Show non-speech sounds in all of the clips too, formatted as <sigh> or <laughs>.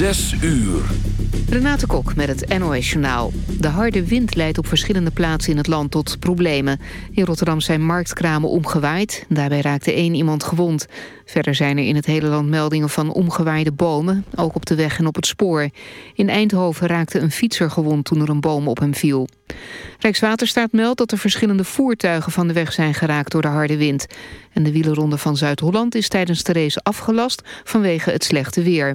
Zes uur. Renate Kok met het NOS Journaal. De harde wind leidt op verschillende plaatsen in het land tot problemen. In Rotterdam zijn marktkramen omgewaaid. Daarbij raakte één iemand gewond. Verder zijn er in het hele land meldingen van omgewaaide bomen. Ook op de weg en op het spoor. In Eindhoven raakte een fietser gewond toen er een boom op hem viel. Rijkswaterstaat meldt dat er verschillende voertuigen van de weg zijn geraakt door de harde wind. En de wielerronde van Zuid-Holland is tijdens de race afgelast vanwege het slechte weer.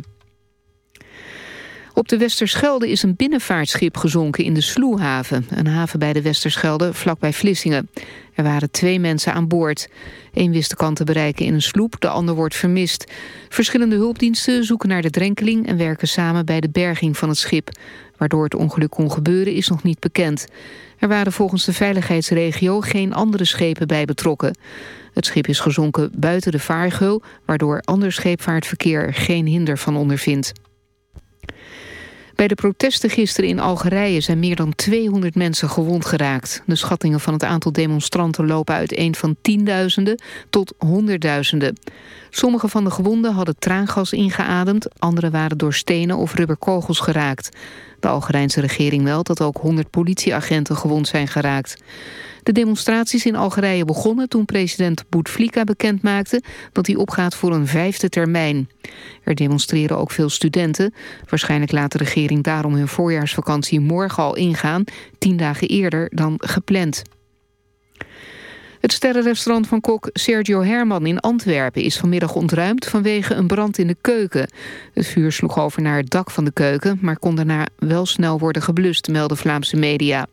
Op de Westerschelde is een binnenvaartschip gezonken in de Sloehaven. Een haven bij de Westerschelde, vlakbij Vlissingen. Er waren twee mensen aan boord. Eén wist de kant te bereiken in een sloep, de ander wordt vermist. Verschillende hulpdiensten zoeken naar de drenkeling... en werken samen bij de berging van het schip. Waardoor het ongeluk kon gebeuren is nog niet bekend. Er waren volgens de veiligheidsregio geen andere schepen bij betrokken. Het schip is gezonken buiten de vaargeul... waardoor ander scheepvaartverkeer geen hinder van ondervindt. Bij de protesten gisteren in Algerije zijn meer dan 200 mensen gewond geraakt. De schattingen van het aantal demonstranten lopen uiteen van tienduizenden tot honderdduizenden. Sommige van de gewonden hadden traangas ingeademd, andere waren door stenen of rubberkogels geraakt. De Algerijnse regering meldt dat ook 100 politieagenten gewond zijn geraakt. De demonstraties in Algerije begonnen toen president Bouteflika bekendmaakte dat hij opgaat voor een vijfde termijn. Er demonstreren ook veel studenten. Waarschijnlijk laat de regering daarom hun voorjaarsvakantie morgen al ingaan, tien dagen eerder dan gepland. Het sterrenrestaurant van kok Sergio Herman in Antwerpen is vanmiddag ontruimd vanwege een brand in de keuken. Het vuur sloeg over naar het dak van de keuken, maar kon daarna wel snel worden geblust, melden Vlaamse media.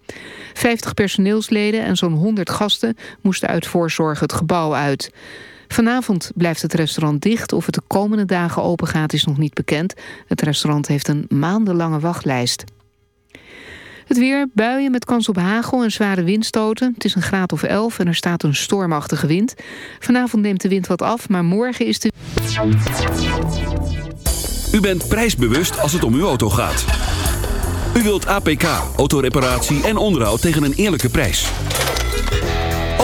50 personeelsleden en zo'n 100 gasten moesten uit voorzorg het gebouw uit. Vanavond blijft het restaurant dicht. Of het de komende dagen open gaat is nog niet bekend. Het restaurant heeft een maandenlange wachtlijst. Het weer, buien met kans op hagel en zware windstoten. Het is een graad of 11 en er staat een stormachtige wind. Vanavond neemt de wind wat af, maar morgen is de... U bent prijsbewust als het om uw auto gaat. U wilt APK, autoreparatie en onderhoud tegen een eerlijke prijs.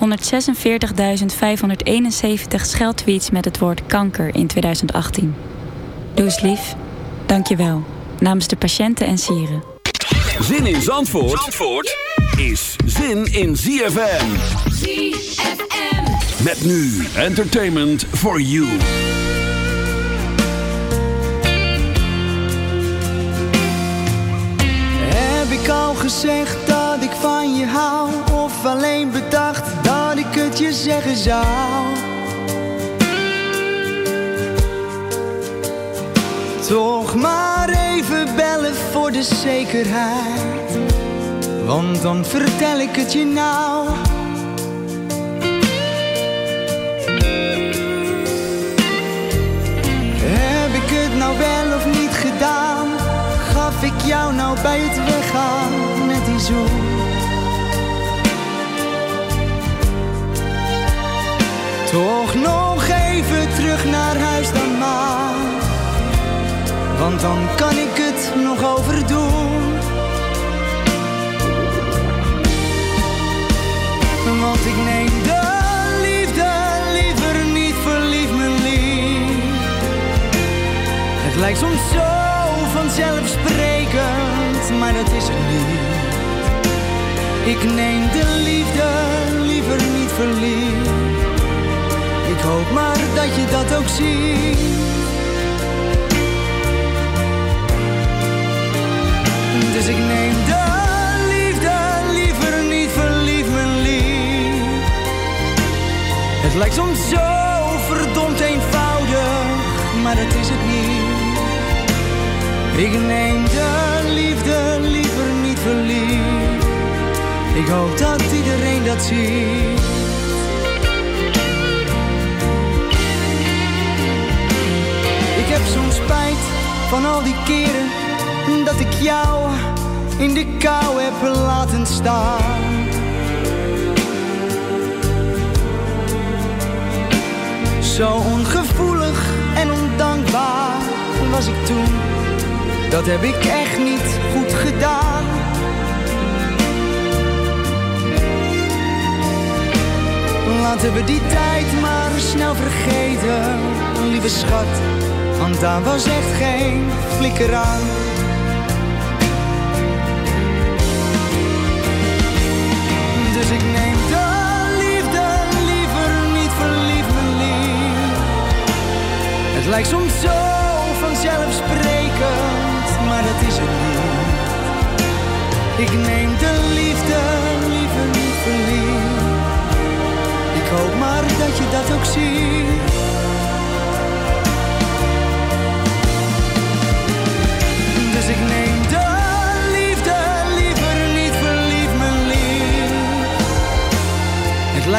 146.571 scheldtweets met het woord kanker in 2018. Doe eens lief. Dank je wel. Namens de patiënten en sieren. Zin in Zandvoort, Zandvoort is zin in ZFM. ZFM. Met nu entertainment for you. Heb ik al gezegd dat ik van je hou? Of alleen bedacht zeggen zou. Toch maar even bellen voor de zekerheid, want dan vertel ik het je nou. Heb ik het nou wel of niet gedaan? Gaf ik jou nou bij het weggaan met die zoen? Toch nog even terug naar huis dan maar. Want dan kan ik het nog overdoen. Want ik neem de liefde liever niet, verlief me lief. Het lijkt soms zo vanzelfsprekend, maar dat is het niet. Ik neem de liefde liever niet verliefd. Maar dat je dat ook ziet. Dus ik neem de liefde liever niet verliefd, mijn lief. Het lijkt soms zo verdomd eenvoudig, maar dat is het niet. Ik neem de liefde liever niet verliefd. Ik hoop dat iedereen dat ziet. Van al die keren dat ik jou in de kou heb laten staan. Zo ongevoelig en ondankbaar was ik toen. Dat heb ik echt niet goed gedaan. Laten we die tijd maar snel vergeten, lieve schat. Want daar was echt geen flikker aan. Dus ik neem de liefde liever niet verliefd, mijn lief. Het lijkt soms zo vanzelfsprekend, maar dat is het niet. Ik neem de liefde liever niet verliefd. Ik hoop maar dat je dat ook ziet.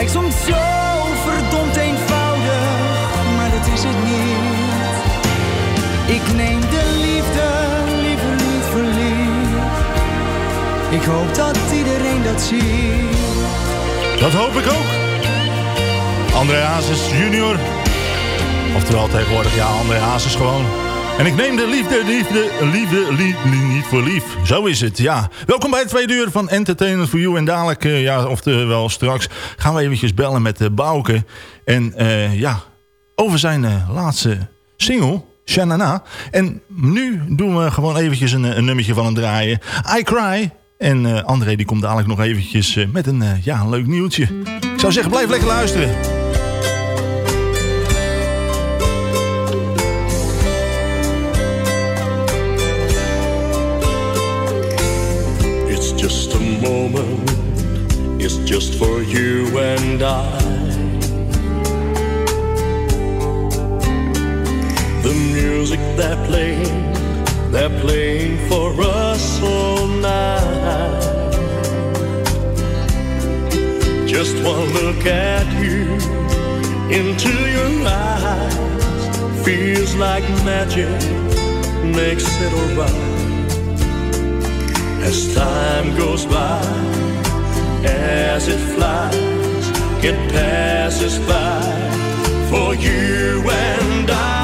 Lijkt soms zo verdomd eenvoudig, maar dat is het niet. Ik neem de liefde liever niet verliefd. Ik hoop dat iedereen dat ziet. Dat hoop ik ook. André Hazes junior. Oftewel tegenwoordig, ja, André Hazes gewoon. En ik neem de liefde, liefde, liefde, niet voor lief. Zo is het, ja. Welkom bij het tweede uur van Entertainment for You. En dadelijk, uh, ja, oftewel straks, gaan we eventjes bellen met uh, Bouke. En uh, ja, over zijn laatste single, Shanana. En nu doen we gewoon eventjes een, een nummertje van hem draaien. I Cry. En André die komt dadelijk nog eventjes met een, ja, een leuk nieuwtje. Ik zou zeggen, blijf lekker luisteren. You and I. The music they're playing, they're playing for us all night. Just one look at you into your eyes feels like magic, makes it alright. As time goes by, as it flies, it passes by for you and I.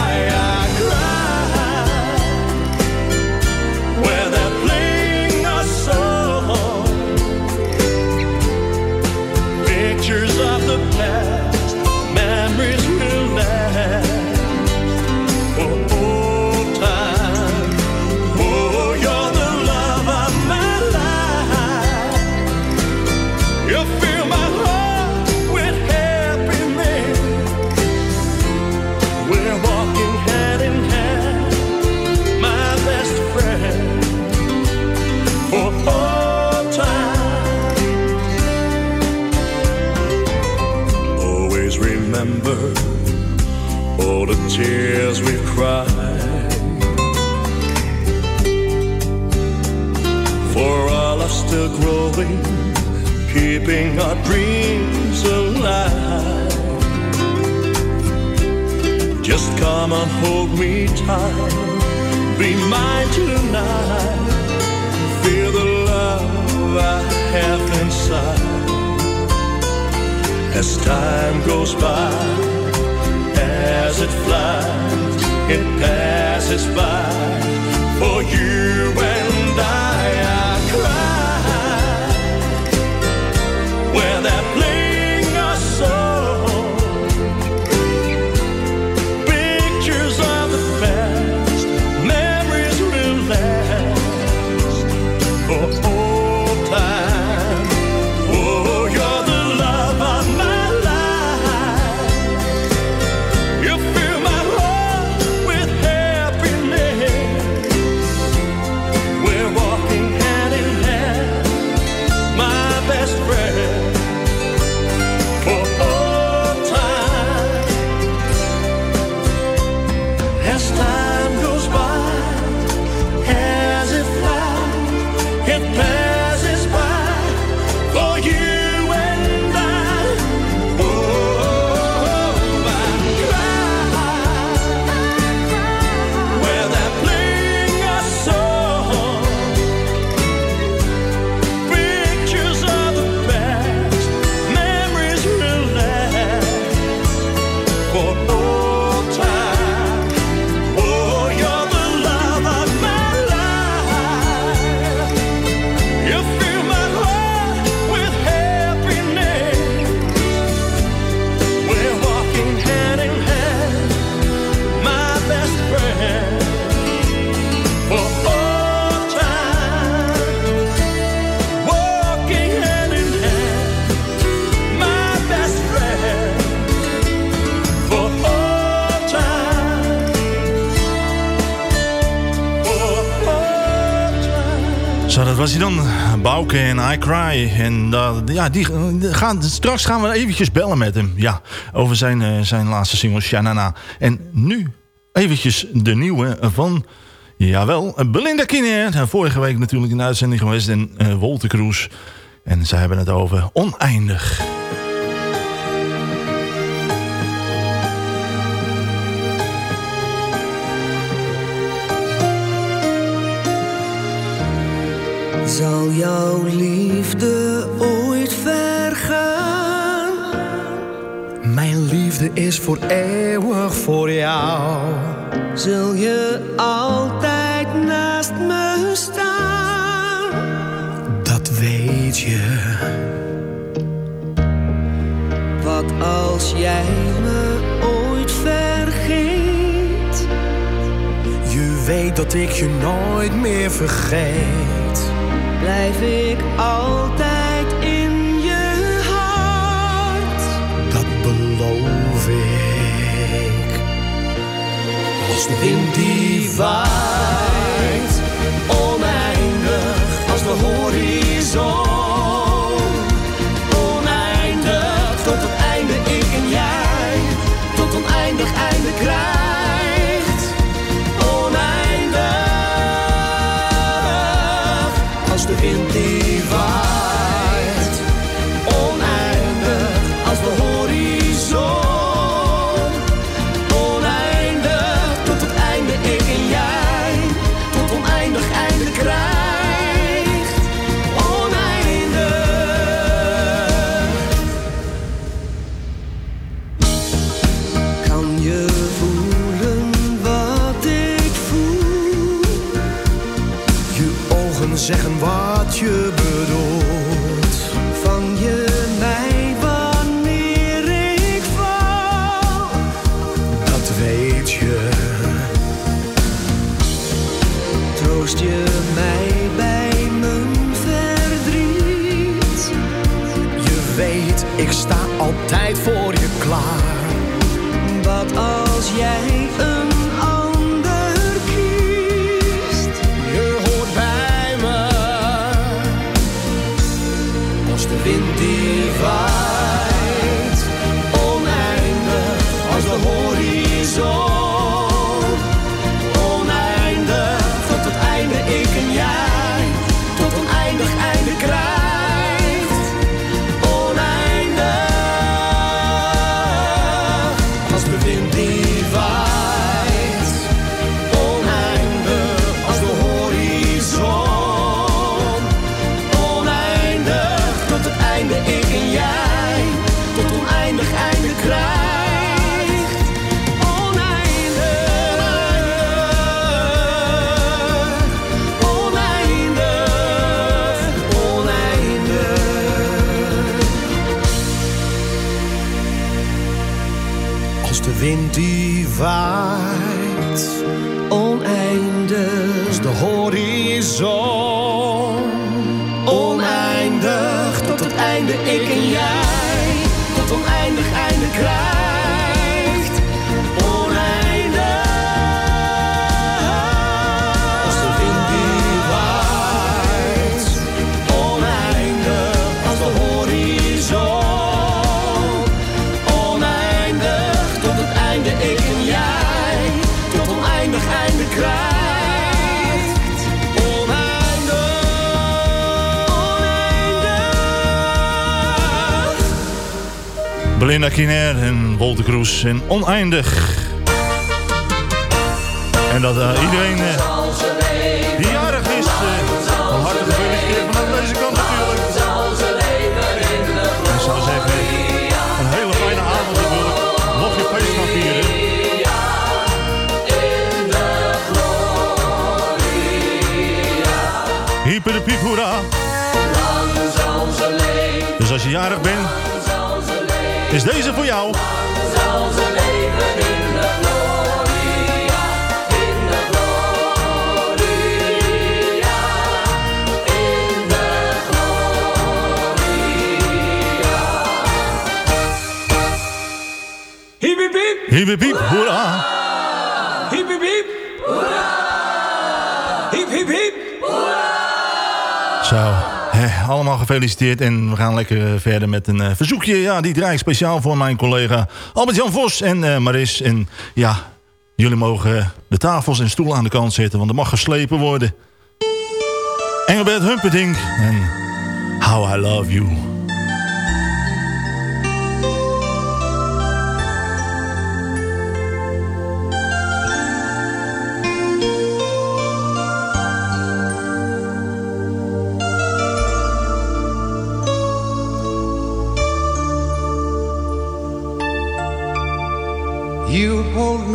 Cry. En eh, ja, die eh, gaan, straks gaan we eventjes bellen met hem. Ja, over zijn, eh, zijn laatste single Shanana. En nu eventjes de nieuwe van... Jawel, Belinda Kinneer. Vorige week natuurlijk in de uitzending geweest. in uh, Kroes. En zij hebben het over oneindig. Zal jouw liefde ooit vergaan? Mijn liefde is voor eeuwig voor jou. Zul je altijd naast me staan? Dat weet je. Wat als jij me ooit vergeet? Je weet dat ik je nooit meer vergeet blijf ik altijd in je hart. Dat beloof ik. Als de wind die waait. Belinda Kiner en Wolter en Oneindig. En dat eh, iedereen eh, die jarig is, eh, van harte gefeliciteerd vanaf deze kant natuurlijk. Ik zou zeggen, een hele fijne avond natuurlijk. Mocht je feest gaan vieren. Hyper de piep, hoera. Dus als je jarig bent, is deze voor jou. Hiep hiep hiep, Hiep hiep hiep, hoera. hiep hiep hiep. Hiep. Zo, allemaal gefeliciteerd en we gaan lekker eh, verder met een eh, verzoekje. Ja, die draai ik speciaal voor mijn collega Albert-Jan Vos en eh, Maris. En ja, jullie mogen de tafels en stoelen aan de kant zetten, want er mag geslepen worden. Engelbert Humperdinck en How I Love. You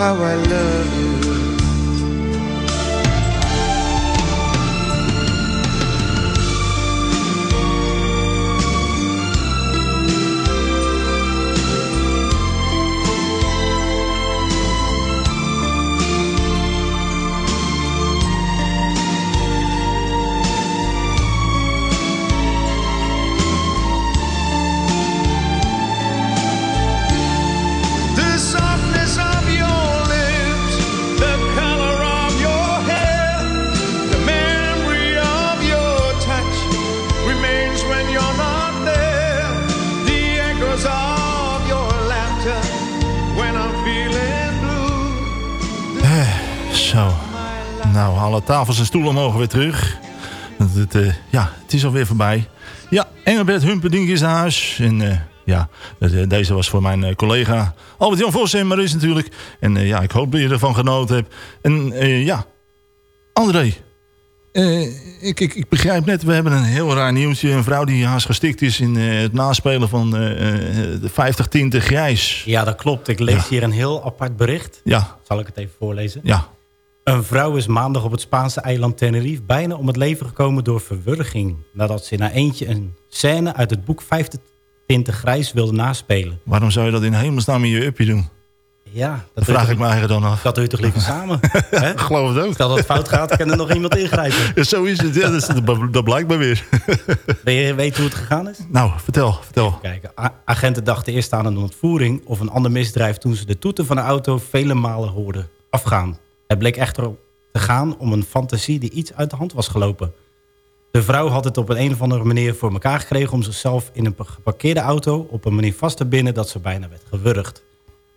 How I love you. Tafels en stoelen mogen weer terug. Het, het, eh, ja, het is alweer voorbij. Ja, Engelbert Humperdinck is naar huis. En eh, ja, de- deze was voor mijn eh, collega Albert-Jan Vos en Maris natuurlijk. En eh, ja, ik hoop dat je ervan genoten hebt. En eh, ja, André. eh, ik, ik, ik begrijp net, we hebben een heel raar nieuwtje. Een vrouw die haast gestikt is in eh, het naspelen van eh, eh, de 50 tinten grijs. Ja, dat klopt. Ik lees hier een heel apart bericht. Ja, Zal ik het even voorlezen? ja. Een vrouw is maandag op het Spaanse eiland Tenerife bijna om het leven gekomen door verwurging. Nadat ze na eentje een scène uit het boek 50 tinten grijs wilde naspelen. Waarom zou je dat in hemelsnaam in je uppie doen? Ja, Dat vraag ik me eigenlijk dan af. Dat doe je toch liever samen? hè? Ik <laughs> geloof het ook. Stel dat het fout gaat, kan er nog iemand ingrijpen. <laughs> Ja, zo is het. Ja, dat, is- dat, blijkt maar weer. <laughs> Wil je weten hoe het gegaan is? nou, vertel, vertel. Kijk, a- agenten dachten eerst aan een ontvoering of een ander misdrijf... toen ze de toeten van de auto vele malen hoorden afgaan. Het bleek echter te gaan om een fantasie die iets uit de hand was gelopen. De vrouw had het op een, een of andere manier voor elkaar gekregen... om zichzelf in een geparkeerde auto op een manier vast te binden... dat ze bijna werd gewurgd.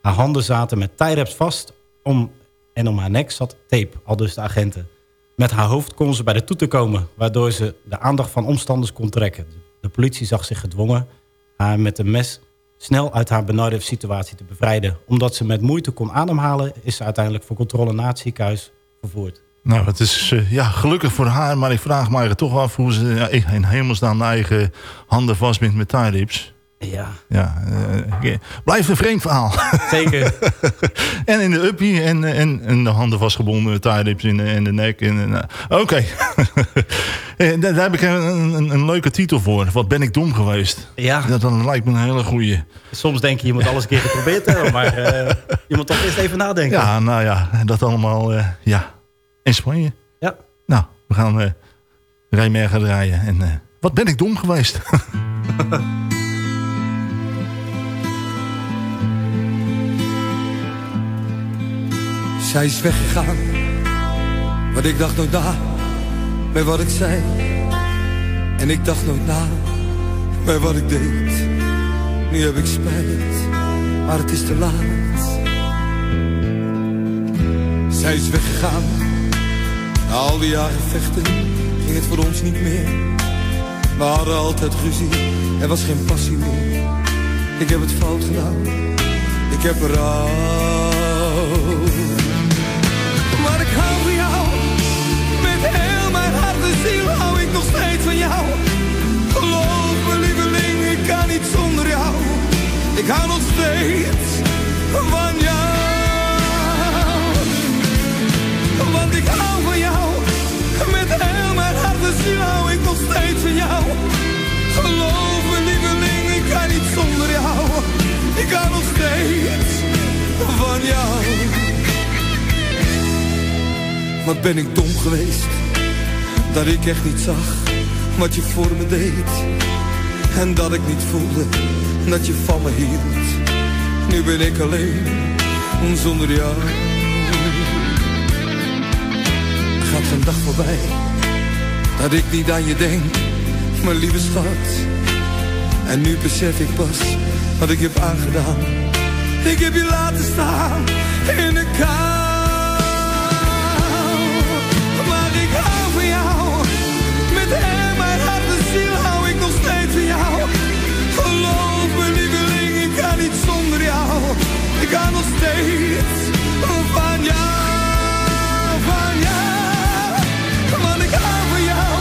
Haar handen zaten met tie-wraps vast om, en om haar nek zat tape, al dus de agenten. Met haar hoofd kon ze bij de toeten komen... waardoor ze de aandacht van omstanders kon trekken. De politie zag zich gedwongen haar met een mes snel uit haar benarde situatie te bevrijden. Omdat ze met moeite kon ademhalen... is ze uiteindelijk voor controle naar het ziekenhuis vervoerd. Nou, het is eh, ja, gelukkig voor haar, maar ik vraag me eigenlijk toch af hoe ze ja, in hemelsnaam haar eigen handen vastbindt met tie rips. Ja, Ja, eh, blijft een vreemd verhaal. zeker. <laughs> en in de uppie en, en, en de handen vastgebonden, tie in de, in de nek. En, eh, Oké, <laughs> Eh, daar, heb ik een, een, een leuke titel voor. Wat ben ik dom geweest? Ja, Dat, dat lijkt me een hele goeie. soms denk je, je moet alles een keer geprobeerd hebben... maar eh, je moet toch eerst even nadenken. Ja, nou ja, dat allemaal eh, ja, in Spanje. Ja. Nou, we gaan eh Rijmergen draaien. En eh, wat ben ik dom geweest. <laughs> Zij is weggegaan, maar ik dacht nooit na bij wat ik zei. En ik dacht nooit na bij wat ik deed. Nu heb ik spijt, maar het is te laat. Zij is weggegaan, na al die jaren vechten ging het voor ons niet meer. We hadden altijd ruzie, er was geen passie meer. Ik heb het fout gedaan, ik heb berouw. Niet zonder jou. Ik hou nog steeds van jou. Want ik hou van jou. Met heel mijn hart en ziel hou ik nog steeds van jou. Geloof me lieveling, ik kan niet zonder jou. Ik hou nog steeds van jou. Wat ben ik dom geweest Dat ik echt niet zag Wat je voor me deed En dat ik niet voelde Dat je van me hield. Nu ben ik alleen Zonder jou. Gaat een dag voorbij Dat ik niet aan je denk Mijn lieve schat? En nu besef ik pas Wat ik heb aangedaan. Ik heb je laten staan In de kou ik ga nog steeds van jou, van jou. Want ik hou van jou,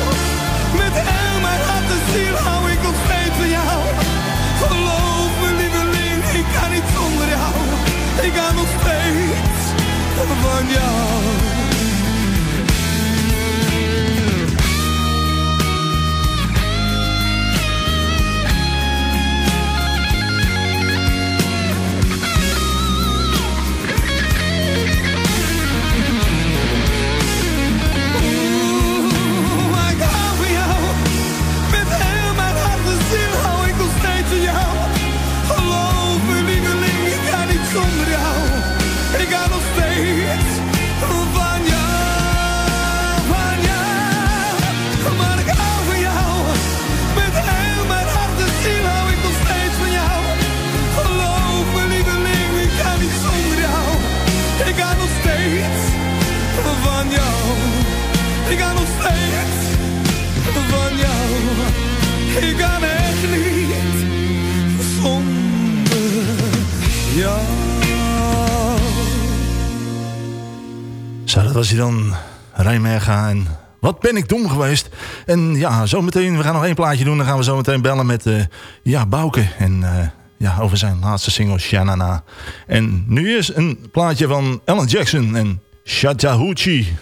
met heel mijn hart te ziel hou ik nog steeds van jou. Geloof me lieveling, ik kan niet zonder jou, ik ga nog steeds van jou. Was hij dan. Rijmerga en wat ben ik dom geweest. En ja, zometeen, we gaan nog één plaatje doen. Dan gaan we zo meteen bellen met eh ja, Bouke. En eh, ja, over zijn laatste single, Shanana. En nu is een plaatje van Alan Jackson en Chattahoochee.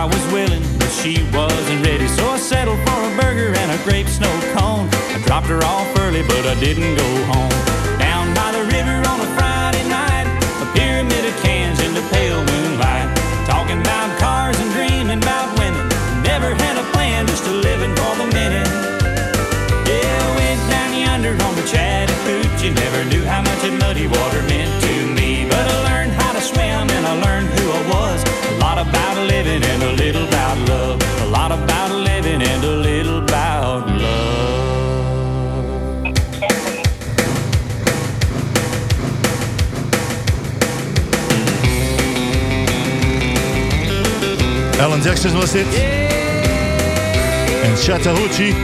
I was willing, but she wasn't ready. So I settled for a burger and a grape snow cone. I dropped her off early, but I didn't go home. Down by the river on a Friday night, a pyramid of cans in the pale moonlight. Talking about cars and dreaming about women. Never had a plan, just a living for the minute. Yeah, went down yonder on the Chattahoochee. Never knew how much that muddy water meant to about living and a little about love. A lot about living and a little about love. Alan Jackson was dit. En Chattahoochee.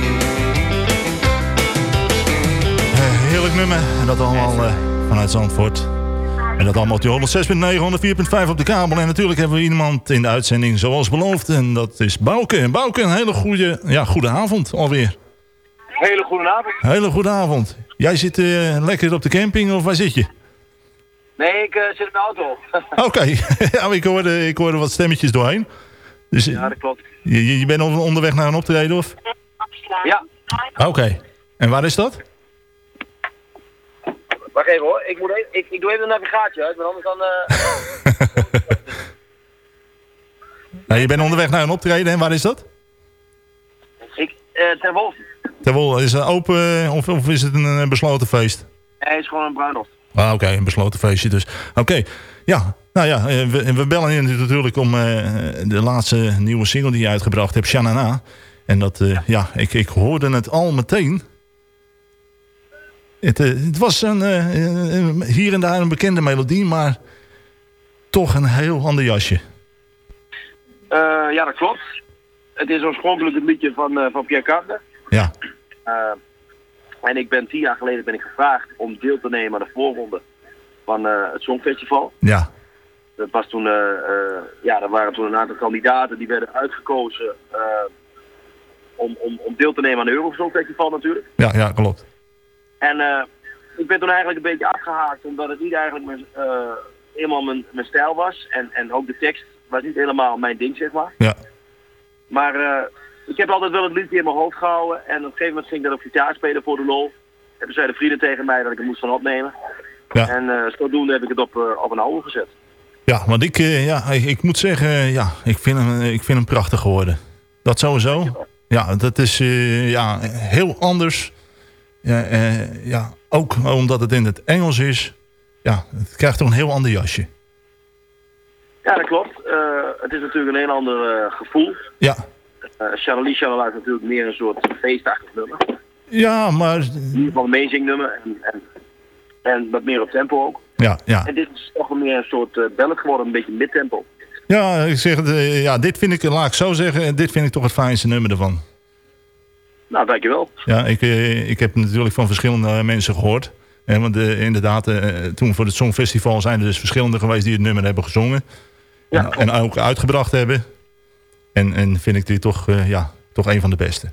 Heerlijk nummer. En dat allemaal eh, vanuit Zandvoort. En dat allemaal op die 106.9, 104.5 op de kabel. En natuurlijk hebben we iemand in de uitzending zoals beloofd. En dat is Bouke. En Bouke, een hele goede, ja, goede avond alweer. Hele goede avond. Hele goede avond. Jij zit eh, lekker op de camping of waar zit je? Nee, ik eh, zit in de auto. <laughs> Oké, <laughs> ja, ik, hoorde, ik hoorde wat stemmetjes doorheen. Dus ja, dat klopt. je, je- bent on- onderweg naar een optreden of? Ja, Oké. En waar is dat? Wacht even hoor. Ik, moet even, ik, ik doe even de navigatie uit, want anders dan... eh, <laughs> Nou, je bent onderweg naar een optreden en waar is dat? ik, eh Ter Wolf. Terwijl, is het open eh, of, of is het een besloten feest? Hij is gewoon een bruiloft. Ah, Oké, een besloten feestje dus. Oké, ja. Nou ja, we, we bellen je natuurlijk om de laatste nieuwe single die je uitgebracht hebt, Shanana. En dat, ja, ik, ik hoorde het al meteen. Het, eh, het was een, eh, een- hier en daar een bekende melodie, maar toch een heel ander jasje. Eh, ja, dat klopt. Het is oorspronkelijk het liedje van, van Pierre Carter. Ja. En ik ben tien jaar geleden ben ik gevraagd om deel te nemen aan de voorronde van het Songfestival. Ja. Dat was toen, ja, er waren toen een aantal kandidaten die werden uitgekozen om, om, om deel te nemen aan het Eurosongfestival natuurlijk. Ja, ja, klopt. En eh, ik ben toen eigenlijk een beetje afgehaakt omdat het niet eigenlijk mijn, eh, helemaal mijn, mijn stijl was. En, en ook de tekst was niet helemaal mijn ding, zeg maar. Ja. Maar eh, ik heb altijd wel het liedje in mijn hoofd gehouden. En op een gegeven moment ging ik dat op gitaar spelen voor de lol. En toen zeiden vrienden tegen mij dat ik het moest gaan opnemen. Ja. En eh, zodoende heb ik het op, eh, op een album gezet. Ja, want ik, eh, ja, ik, ik moet zeggen, eh, ja, ik vind, hem, ik vind hem prachtig geworden. Dat sowieso. Ja, dat is eh, ja, heel anders. Ja, eh, ja, ook omdat het in het Engels is. Ja, het krijgt toch een heel ander jasje. Ja, dat klopt. Eh, het is natuurlijk een heel ander eh, gevoel. Ja. Uh, Charlie Charlie is natuurlijk meer een soort feestachtig nummer. Ja, maar... In ieder geval een meezingnummer. En, en, en wat meer op tempo ook. Ja, ja. En dit is toch meer een soort uh, ballet geworden, een beetje mid-tempo. Ja, ik zeg ja, dit vind ik, laat ik zo zeggen, dit vind ik toch het fijnste nummer ervan. Nou, dankjewel. Ja, ik, eh, ik heb natuurlijk van verschillende mensen gehoord. En want eh, inderdaad, eh, toen voor het Songfestival zijn er dus verschillende geweest die het nummer hebben gezongen. Ja. En, en ook uitgebracht hebben. En, en vind ik dit toch, ja, toch een van de beste.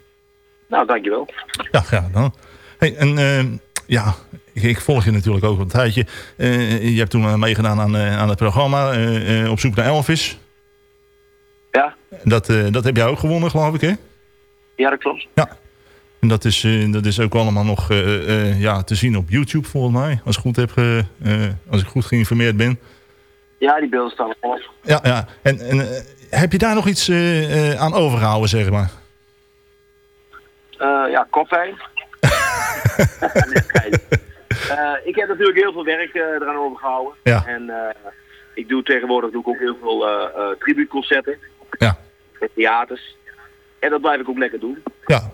Nou, dankjewel. Ja, graag dan. Hey, en ja, ik, ik volg je natuurlijk ook een tijdje. Je hebt toen meegedaan aan, aan het programma Op zoek naar Elvis. Ja. Dat, dat heb jij ook gewonnen, geloof ik, hè? Ja, dat klopt. Ja. En dat is, eh, dat is ook allemaal nog eh, eh, ja, te zien op YouTube, volgens mij. Als ik goed, heb, als ik goed geïnformeerd ben. Ja, die beelden staan op. Ja, ja. En, en heb je daar nog iets aan overgehouden, zeg maar? Ja, uh, <laughs> ik heb natuurlijk heel veel werk uh, eraan overgehouden. Ja. En uh, ik doe tegenwoordig doe ik ook heel veel tribuutconcerten. Ja. Met theaters. En dat blijf ik ook lekker doen. Ja.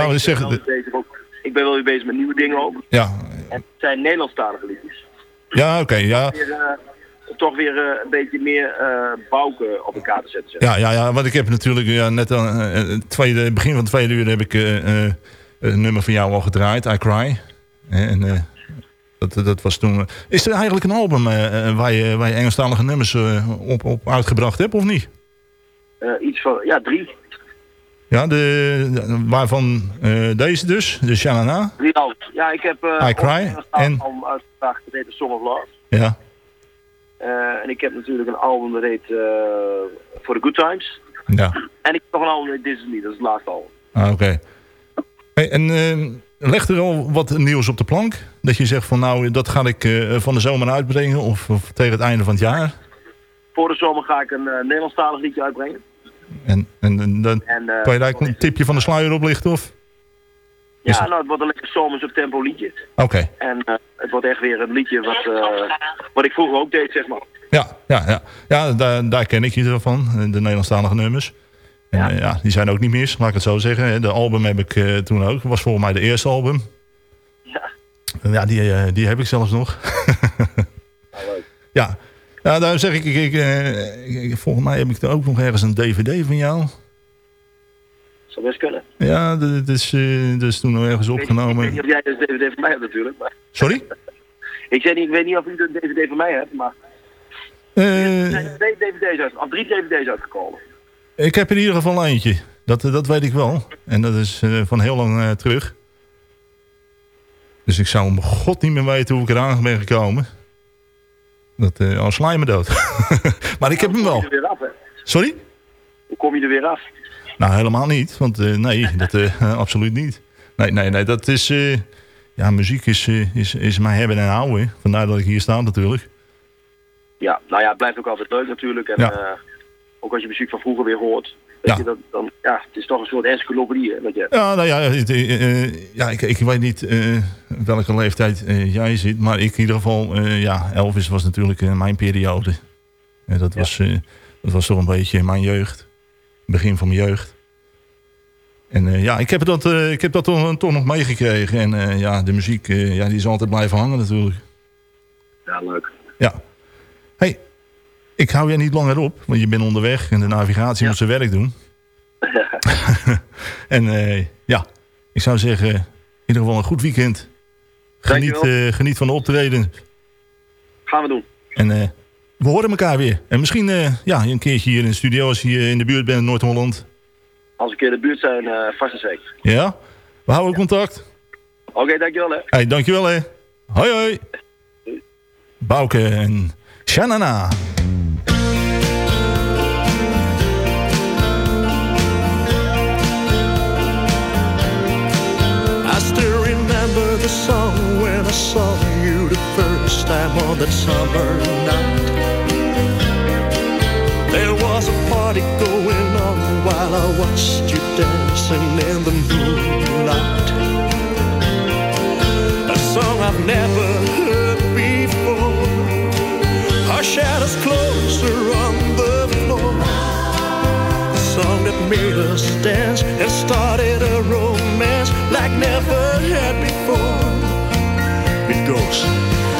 Ja, ik, we ben bezig ook, ik ben wel weer bezig met nieuwe dingen ook. Ja. En het zijn Nederlandstalige liedjes. Ja, oké. Okay, ja. Weer, uh, toch weer uh, een beetje meer uh, bouken op elkaar te zetten. Zeg. Ja, ja, ja, want ik heb natuurlijk ja, net aan het tweede, begin van het tweede uur heb ik een nummer van jou al gedraaid, I Cry. En dat, dat was toen... Is er eigenlijk een album waar, je, waar je Engelstalige nummers op, op uitgebracht hebt, of niet? iets van, ja, drie. Ja, de, waarvan deze dus, de Shanana. Ja, ik heb... I Cry. En... album uitgebracht, dat heet The Song of Love. Ja. Uh, en ik heb natuurlijk een album dat heet uh, For the Good Times. Ja. En ik heb nog een album dat heet Me, dat is het laatste album. Ah, oké. Okay. Hey, en uh, leg er al wat nieuws op de plank? Dat je zegt van nou, dat ga ik van de zomer uitbrengen of, of, tegen het einde van het jaar? Voor de zomer ga ik een Nederlandstalig liedje uitbrengen. En, en, en dan en, kan je daar een tipje van de sluier oplichten of? Ja, nou, het wordt een lekker zomers op tempo liedje. Oké. Okay. En uh, het wordt echt weer een liedje wat, uh, wat ik vroeger ook deed, zeg maar. Ja, ja, ja. ja daar, daar ken ik je van, de Nederlandstalige nummers. En, ja. Uh, ja. die zijn ook niet mis, laat ik het zo zeggen. De album heb ik toen ook, was volgens mij de eerste album. Ja. Ja, die, die heb ik zelfs nog. ja, <laughs> leuk. Ja. Ja, daar zeg ik, ik, ik, ik, volgens mij heb ik er ook nog ergens een dvd van jou. Zou best kunnen. Ja, dat is, uh, dat is toen nog ergens opgenomen. Ik weet niet of jij een dvd van mij hebt natuurlijk. Maar... Sorry? <laughs> ik, niet, ik weet niet of u een dvd van mij hebt, maar... Uh... Er zijn twee dvd's uit, of drie dvd's uitgekomen. Ik heb in ieder geval eentje. Dat, dat weet ik wel. En dat is uh, van heel lang terug. Dus ik zou om god niet meer weten hoe ik eraan ben gekomen. Dat, uh, al sla je me dood. <laughs> maar ik heb hem wel. Af, Sorry? Hoe kom je er weer af? Nou, helemaal niet. Want uh, nee, dat uh, <laughs> absoluut niet. Nee, nee, nee. Dat is... Uh, ja, muziek is, is, is mijn hebben en houden. Vandaar dat ik hier sta natuurlijk. Ja, nou ja, het blijft ook altijd leuk natuurlijk. En ja. ook als je muziek van vroeger weer hoort. Weet je, dat, dan, ja, het is toch een soort encyclopedie. hè, Wat je, Ja, nou ja, het, eh, eh, ja ik, ik weet niet eh, welke leeftijd jij zit. Maar ik in ieder geval, ja, Elvis was natuurlijk mijn periode. En dat, was, dat was toch een beetje mijn jeugd. Begin van mijn jeugd. En ja, ik heb dat, ik heb dat toch, toch nog meegekregen. En ja, de muziek ja, die is altijd blijven hangen natuurlijk. ja, leuk. Ja. Ik hou jij niet langer op, want je bent onderweg en de navigatie moet zijn werk doen. <laughs> <laughs> en eh, ja, ik zou zeggen, in ieder geval een goed weekend. Geniet, eh, geniet van de optreden. Gaan we doen. En eh, we horen elkaar weer. En misschien ja, een keertje hier in de studio als je in de buurt bent in Noord-Holland. Als keer in de buurt zijn, vast en zeker. Ja, we houden contact. Oké, dankjewel hè. Hey, dankjewel hè. Hoi hoi. Bouke en Shanana. Time on that summer night. There was a party going on while I watched you dancing in the moonlight. A song I've never heard before. Our shadows closer on the floor. A song that made us dance and started a romance like never had before. It goes,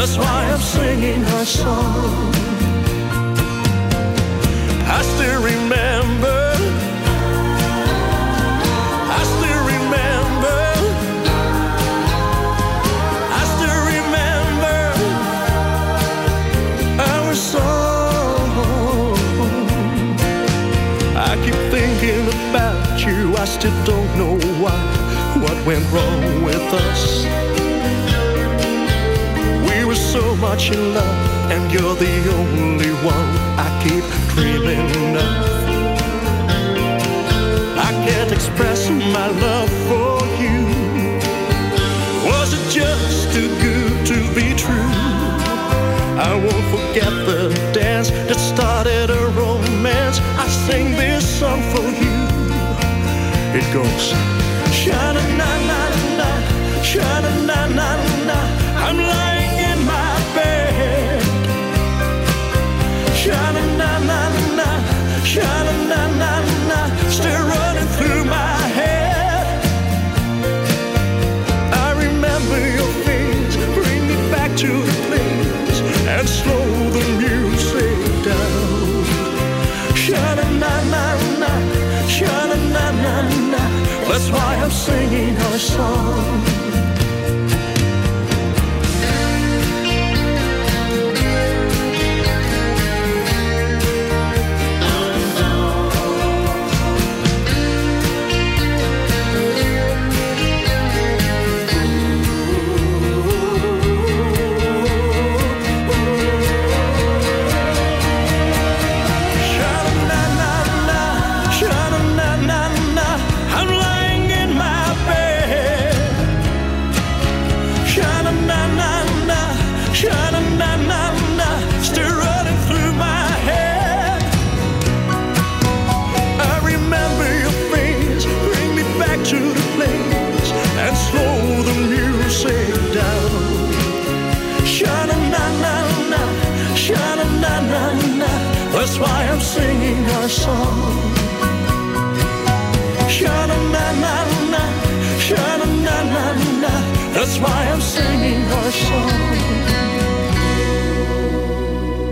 That's why I'm singing our song. I still remember. I still remember. I still remember our song. I keep thinking about you. I still don't know why. What went wrong with us? So much in love, and you're the only one I keep dreaming of. I can't express my love for you. Was it just too good to be true? I won't forget the dance that started a romance. I sing this song for you. It goes, sha na na na na na na. Slow the music down. Sha na na na sha na na na. That's why I'm singing our song. Song. Sha-na-na-na-na, sha-na-na-na-na, that's why I'm singing song.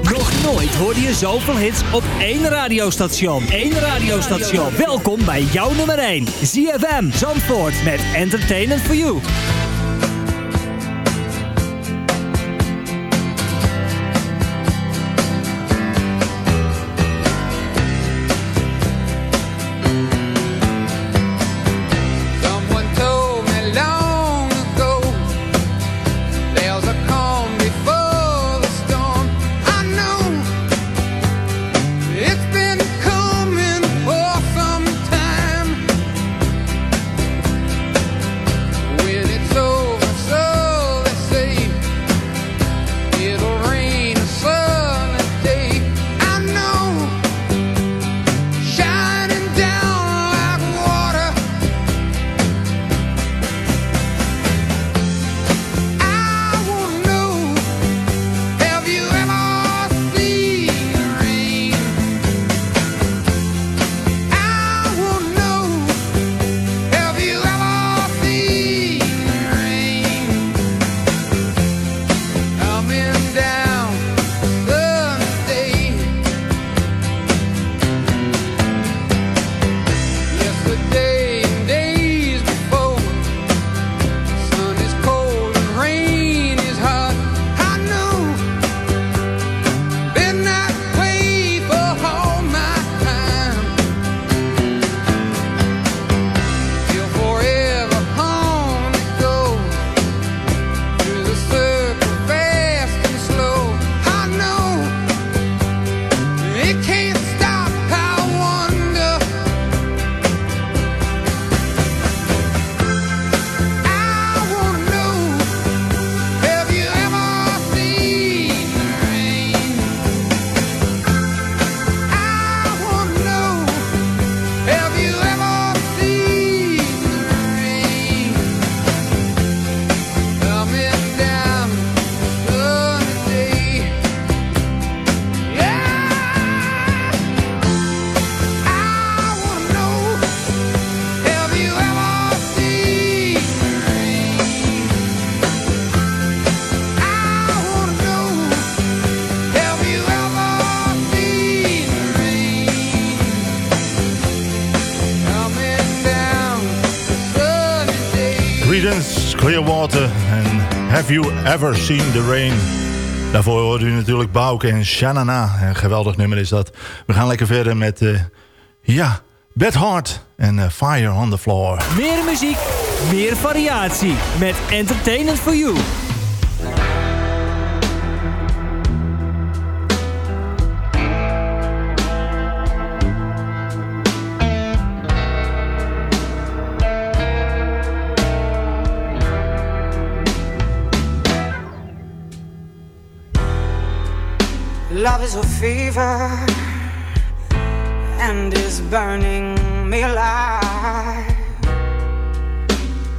Nog nooit hoorde je zoveel hits op één radiostation. Eén radiostation. Welkom bij jouw nummer 1. ZFM Zandvoort met Entertainment for You. Have You Ever Seen the Rain? Daarvoor hoorde u natuurlijk Bouke en Shanana. Een geweldig nummer is dat. We gaan lekker verder met, uh, ja, Bad Heart en uh, Fire on the Floor. Meer muziek, meer variatie met Entertainment for You. Fever and is burning me alive.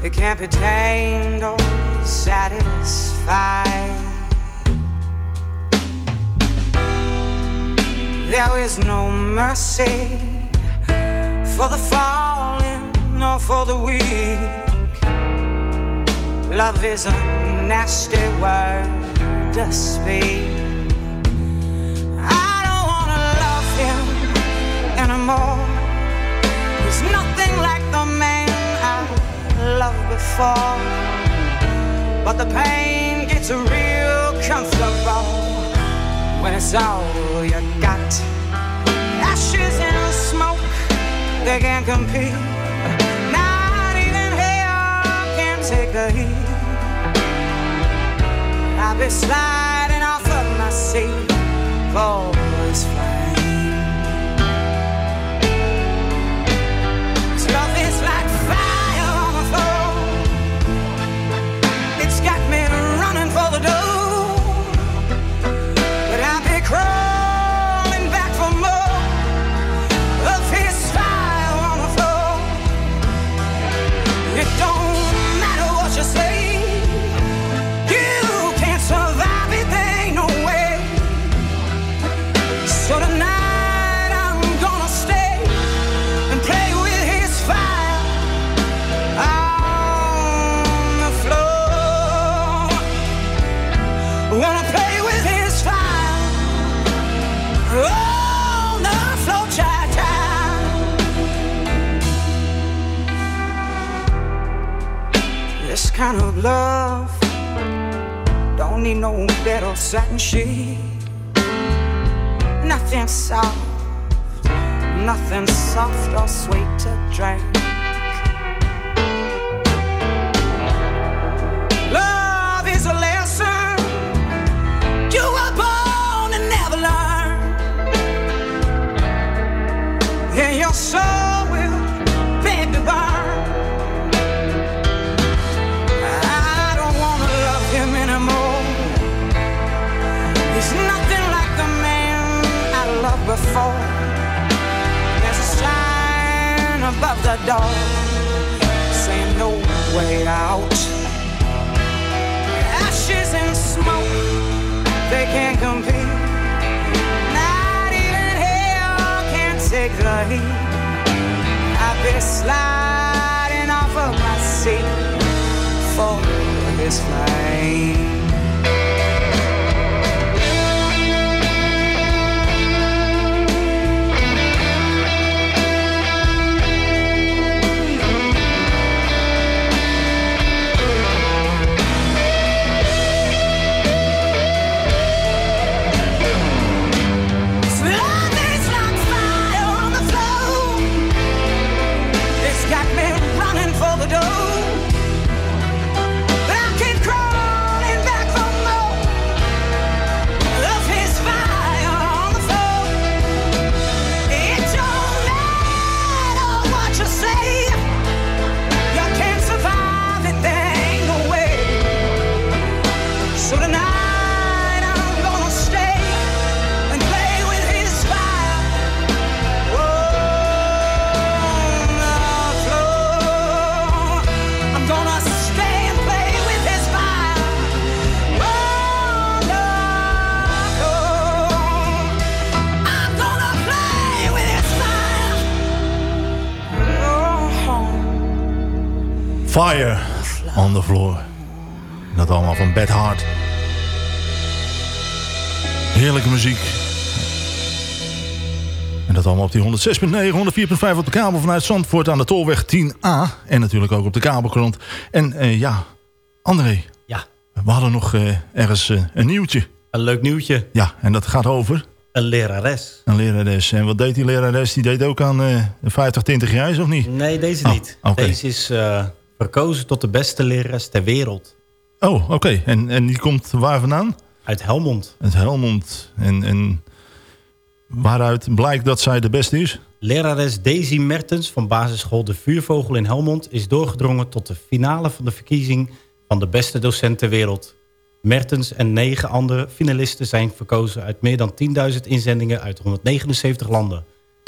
It can't be tamed or satisfied. There is no mercy for the fallen nor for the weak. Love is a nasty word to speak. Before. But the pain gets real comfortable when it's all you got. Ashes and smoke, they can't compete. Not even hell can take the heat. I'll be sliding off of my seat for or satin sheet. Nothing soft, nothing soft or sweet to drink. The door saying no way out. Ashes and smoke, they can't compete. Not even hell can take the heat. I've been sliding off of my seat for his flame. Fire on the floor. Dat allemaal van Bad Heart. Heerlijke muziek. En dat allemaal op die 106.9, 104.5 op de kabel vanuit Zandvoort aan de Tolweg 10A. En natuurlijk ook op de kabelgrond. En eh, ja, André. Ja. We hadden nog eh, ergens eh, een nieuwtje. Een leuk nieuwtje. Ja, en dat gaat over... Een lerares. Een lerares. En wat deed die lerares? Die deed ook aan eh 50, 20 jaar, of niet? Nee, deze Oh, niet. Deze is verkozen tot de beste lerares ter wereld. Oh, oké. En, en die komt waar vandaan? Uit Helmond. Uit Helmond. En, en waaruit blijkt dat zij de beste is? Lerares Daisy Mertens van basisschool De Vuurvogel in Helmond... is doorgedrongen tot de finale van de verkiezing van de beste docent ter wereld. Mertens en negen andere finalisten zijn verkozen uit meer dan 10.000 inzendingen uit 179 landen.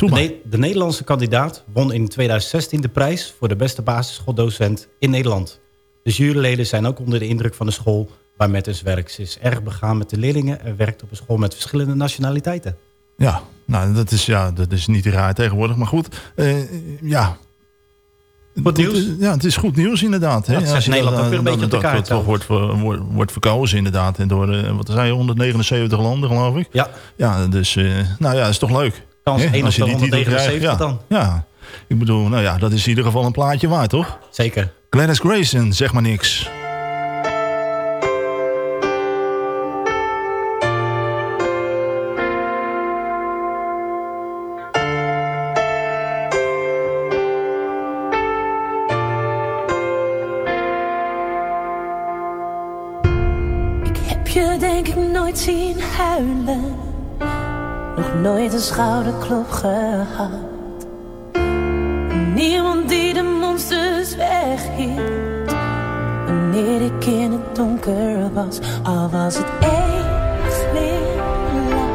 De, de Nederlandse kandidaat won in 2016 de prijs voor de beste basisschooldocent in Nederland. De juryleden zijn ook onder de indruk van de school waar Mertens werkt. Ze is erg begaan met de leerlingen en werkt op een school met verschillende nationaliteiten. Ja, nou, dat is, ja, dat is niet raar tegenwoordig. Maar goed, eh, ja. Goed nieuws? Ja, het is goed nieuws inderdaad. Hè? Dat zet Als je Nederland dat, ook weer een beetje op de dat kaart toch wordt, wordt, wordt verkozen inderdaad. En door, eh, wat zei je, 179 landen geloof ik? Ja. Ja, dus, eh, nou ja, dat is toch leuk. Kans Hè? 1 op Als je de die titel 179 krijgt, dan. Ja, ja, ik bedoel, nou ja, dat is in ieder geval een plaatje waard, toch? Zeker. Gladys Grayson, zeg maar niks. Ik heb je denk ik nooit zien huilen. Nooit een schouderklop gehad. Niemand die de monsters weghield. Wanneer ik in het donker was. Al was het één glimlach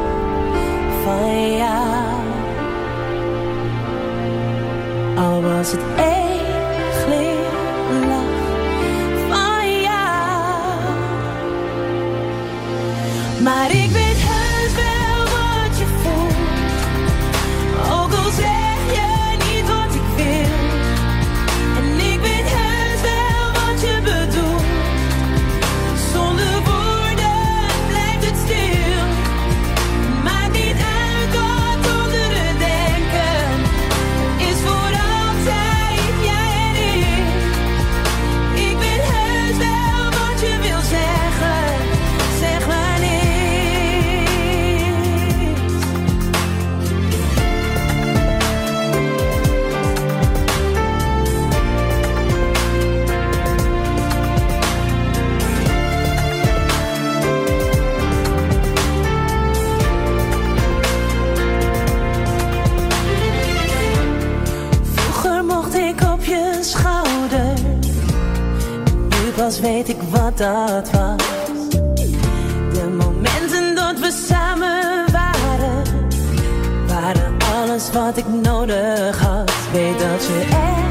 van jou. Al was het één pas weet ik wat dat was. De momenten dat we samen waren, waren alles wat ik nodig had. Weet dat je echt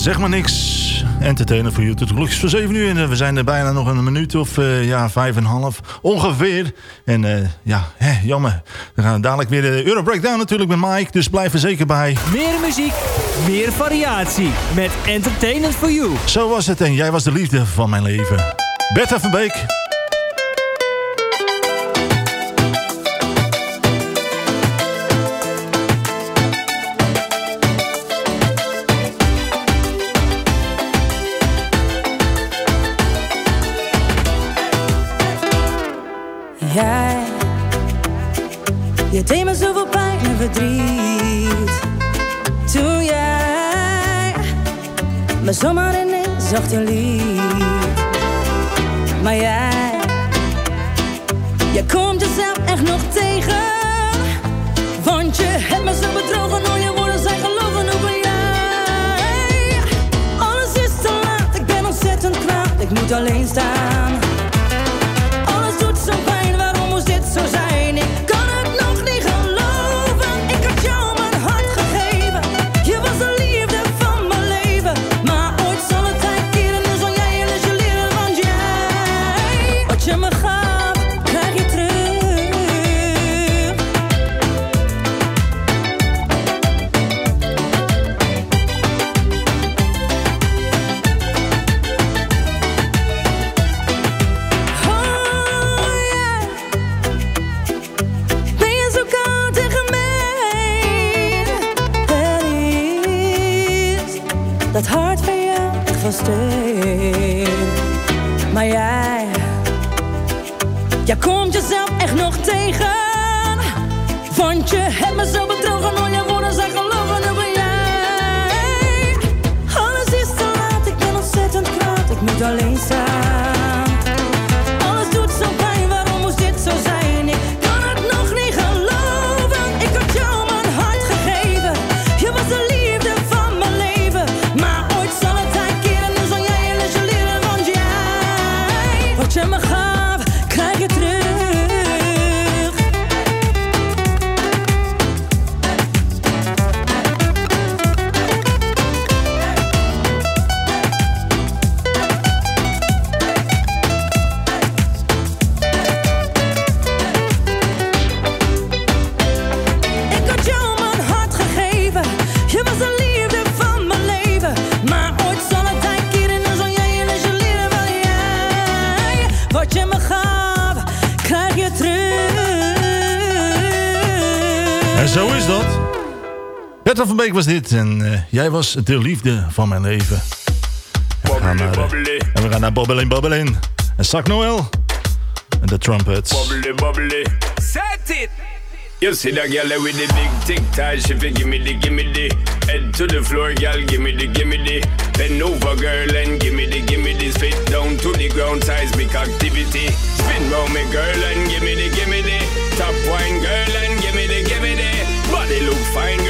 zeg maar niks. Entertainer voor you tot gelukkig voor 7 uur. En eh, we zijn er bijna nog een minuut of eh, ja, vijf en een half ongeveer. En eh, ja, hè, jammer. We gaan dadelijk weer de Euro Breakdown natuurlijk met Mike. Dus blijf er zeker bij. Meer muziek, meer variatie. Met Entertainment for You. Zo was het en jij was de liefde van mijn leven. Bertha van Beek. Verdriet. Toen jij me zomaar ineens zacht en liet. Maar jij, je komt jezelf echt nog tegen. Want je hebt me zo bedrogen, al je woorden zijn gelogen, ben jij? Alles is te laat, ik ben ontzettend kwaad, ik moet alleen staan. Kwaad, ik moet was dit. En eh, jij was de liefde van mijn leven. En we gaan naar, eh, en we gaan naar Bobbelin Bobbelin. En Sak Noel. En de trumpets. Bubbly, bubbly. Set it! You see that girl with the big tic tac, she fi gimme the, gimme the Head to the floor, girl, gimme the, gimme the Bend over, girl, and gimme the, gimme the Spit down to the ground, seismic activity Spin round me, girl, and gimme the, gimme the Top wine, girl, and gimme the, gimme the Body look fine, girl,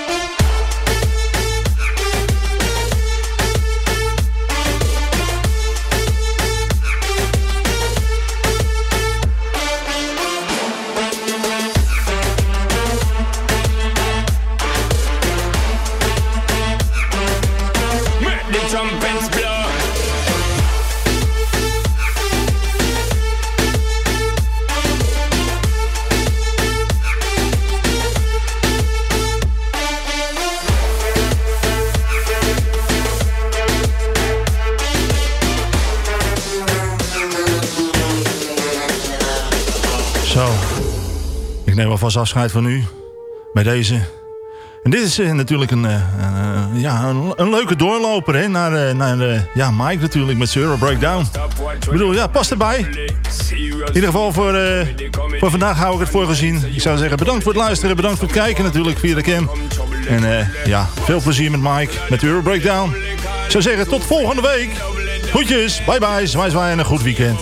Afscheid van u. Bij deze. En dit is eh, natuurlijk een, eh, eh, ja, een, leuke doorloper hè, naar, naar ja, Mike natuurlijk met Zero Breakdown. Ik bedoel, ja, pas erbij. In ieder geval voor, voor vandaag hou ik het voor gezien. Ik zou zeggen bedankt voor het luisteren. Bedankt voor het kijken natuurlijk via de cam. En ja, veel plezier met Mike met Euro Breakdown. Ik zou zeggen tot volgende week. Groetjes, bye bye, zwaai zwaai en een goed weekend.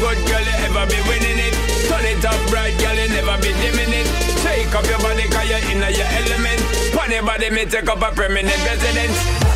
Good, girl, you ever be winning it. Turn it up bright, girl, you never be dimming it. Take up your body, cause you're in your element. Funny body, me take up a permanent residence.